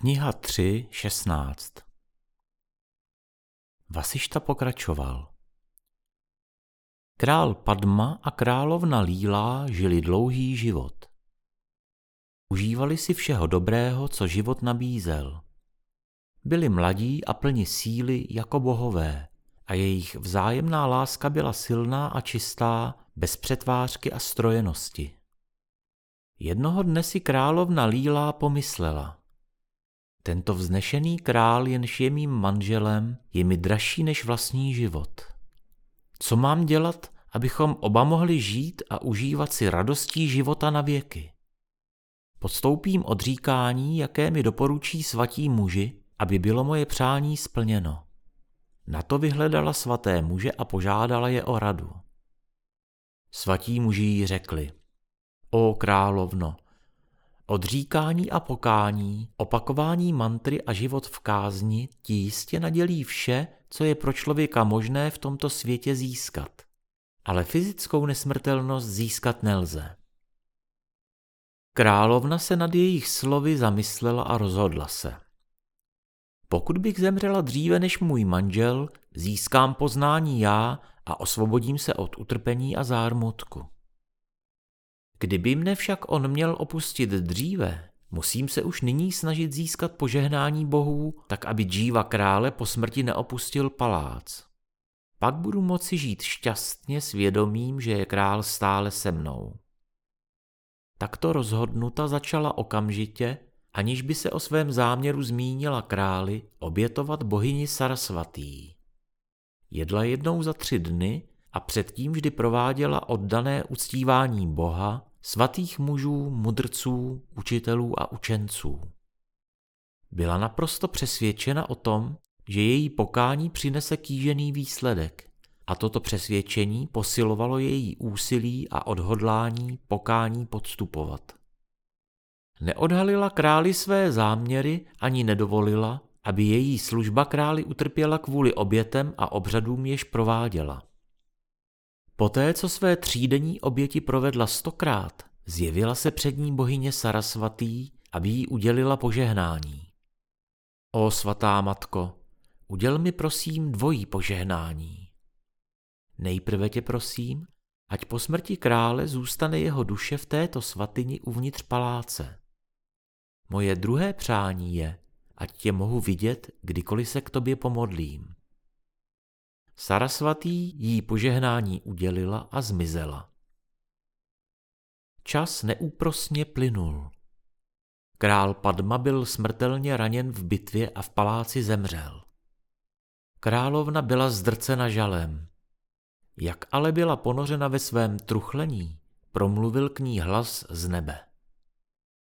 Kniha 3, 16 Vasišta pokračoval. Král Padma a královna Lílá žili dlouhý život. Užívali si všeho dobrého, co život nabízel. Byli mladí a plni síly jako bohové a jejich vzájemná láska byla silná a čistá, bez přetvářky a strojenosti. Jednoho dne si královna Lílá pomyslela – tento vznešený král, jenž je mým manželem, je mi dražší než vlastní život. Co mám dělat, abychom oba mohli žít a užívat si radostí života na věky? Podstoupím odříkání, jaké mi doporučí svatí muži, aby bylo moje přání splněno. Na to vyhledala svaté muže a požádala je o radu. Svatí muži jí řekli, o královno, Odříkání a pokání, opakování mantry a život v kázni ti jistě nadělí vše, co je pro člověka možné v tomto světě získat. Ale fyzickou nesmrtelnost získat nelze. Královna se nad jejich slovy zamyslela a rozhodla se. Pokud bych zemřela dříve než můj manžel, získám poznání já a osvobodím se od utrpení a zármutku. Kdyby mne však on měl opustit dříve, musím se už nyní snažit získat požehnání bohů, tak aby džíva krále po smrti neopustil palác. Pak budu moci žít šťastně s vědomím, že je král stále se mnou. Takto rozhodnuta začala okamžitě, aniž by se o svém záměru zmínila králi, obětovat bohyni Sarasvatý. Jedla jednou za tři dny a předtím vždy prováděla oddané uctívání Boha, svatých mužů, mudrců, učitelů a učenců. Byla naprosto přesvědčena o tom, že její pokání přinese kýžený výsledek a toto přesvědčení posilovalo její úsilí a odhodlání pokání podstupovat. Neodhalila králi své záměry ani nedovolila, aby její služba králi utrpěla kvůli obětem a obřadům, jež prováděla. Poté, co své třídenní oběti provedla stokrát, zjevila se před ní bohyně Sarasvatý, aby jí udělila požehnání. O svatá matko, uděl mi prosím dvojí požehnání. Nejprve tě prosím, ať po smrti krále zůstane jeho duše v této svatyni uvnitř paláce. Moje druhé přání je, ať tě mohu vidět, kdykoliv se k tobě pomodlím. Sarasvatý jí požehnání udělila a zmizela. Čas neúprosně plynul. Král Padma byl smrtelně raněn v bitvě a v paláci zemřel. Královna byla zdrcena žalem. Jak ale byla ponořena ve svém truchlení, promluvil k ní hlas z nebe.